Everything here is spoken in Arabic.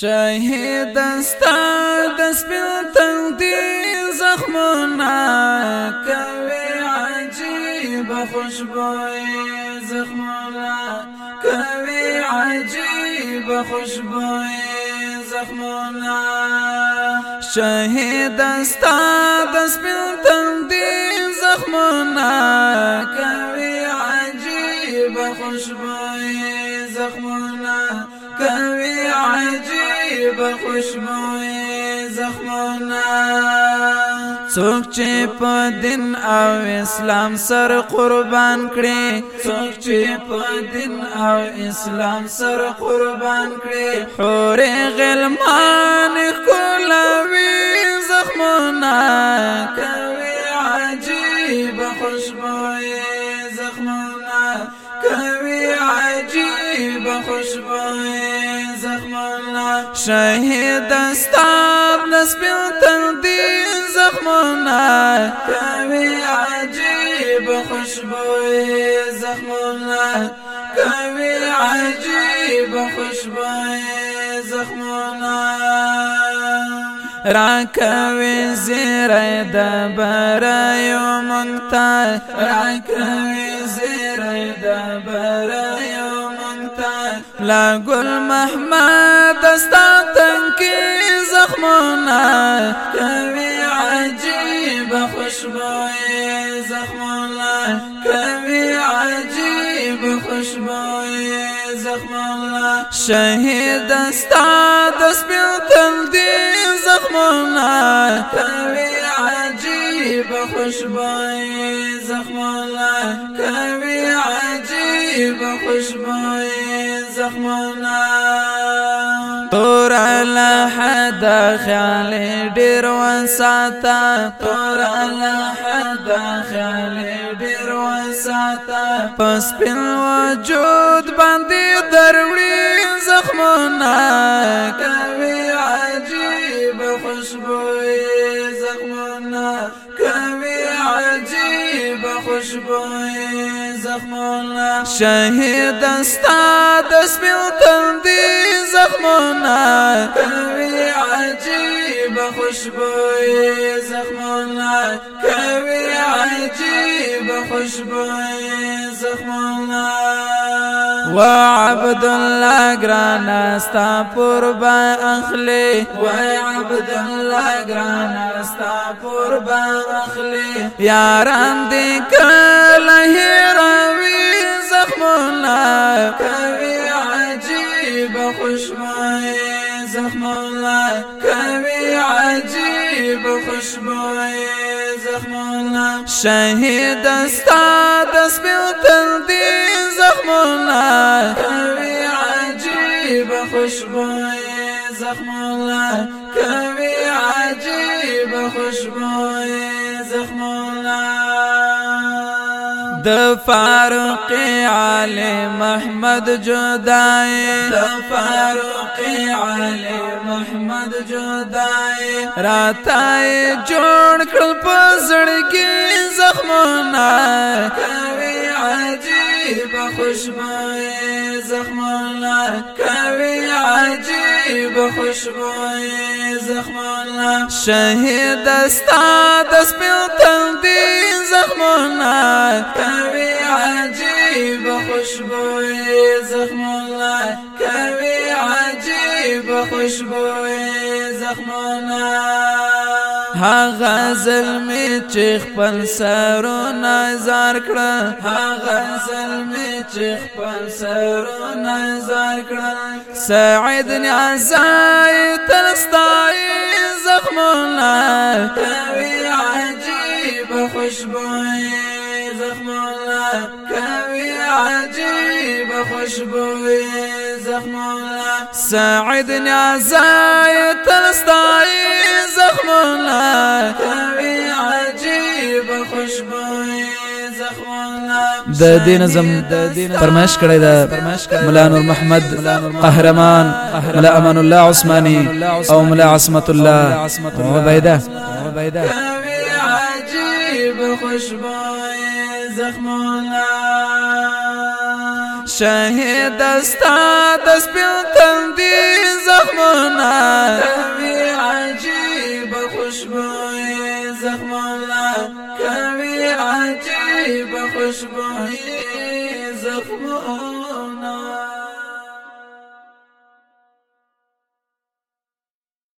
شهید استا د سپین تندین زخمونه کوي عجیب خوشبوئی زخمونه کوي عجیب خوشبوئی زخمونه شهید استا عجیب خوشبوئی زخمونه څوک چې په دین او اسلام سر قربان کړي څوک چې په دین او اسلام سر قربان کړي. حور غلمان کولوي زخمونه شهید استاد نسبیل تندین زخمونه کوي عجیب خوشبوئی زخمونه کوي عجیب خوشبوئی زخمونه را کوي زیره د برایو مونږ را کوي زیره د برایو مونږ لا ګل محمد استا تنکی زخمونه کوي عجیب خوشبوئی زخمونه کوي عجیب خوشبوئی زخمونه شهید استا د سپیل تندین زخمونه کوي عجیب خوشبوئی زخمونه کوي عجیب خوشبوئی زخمونه تور له حد خیال ډیر وساته تور له حد خیال ډیر وساته پس په وجود باندې دروړي زخمونه کوي عجیب خوشبوئی زخمونه کوي عجیب زخمونه شهید استا د سپیل تندی زخمونه. کوي عجیب خوشبوئی زخمونه. کوي عجیب خوشبوئی زخمونه. وعبد الله ګران استا قربا اخلي. وعبد الله ګران استا قربا اخلي. یاران دې کله زخمونه کوي عجیب خوشبوئی زخمونه کوي عجیب خوشبوئی زخمونه شهید استا د سپیل تندین زخمونه کوي عجیب خوشبوئی زخمونه کوي د فاروق علي محمد جدای د فاروق علي محمد جدای. راتای جوړ کړ په زړګي زخمونه. کوي عجیب خوشبوئی زخمونه کوي عجیب خوشبوئی زخمونه شهید استا د سپیل تندین زخمونه کوي عجیب خوشبوئی زخمونه کوي عجیب خوشبوئی زخمونه هغه ظلمي چې خپل سرونه زار کړه. هغه ظلمي چې خپل سرونه زار کړه. سعید نیازای تلستای زخمونه. کوي عجیب خوشبوئی زخمونه. کوي عجیب خوشبوئی زخمونه. سعید نیازای تلستای زخمونه کوي عجیب خوشبوئی زخمونه د دین زم فرمایش کړی دا مولا نور محمد قهرمان مولا أمان الله عثماني أو مولا عصمت الله. عبیده. کوي عجیب خوشبوئی زخمونه شهید استا د سپین تندي زخمونه به خوشبوئی زخمو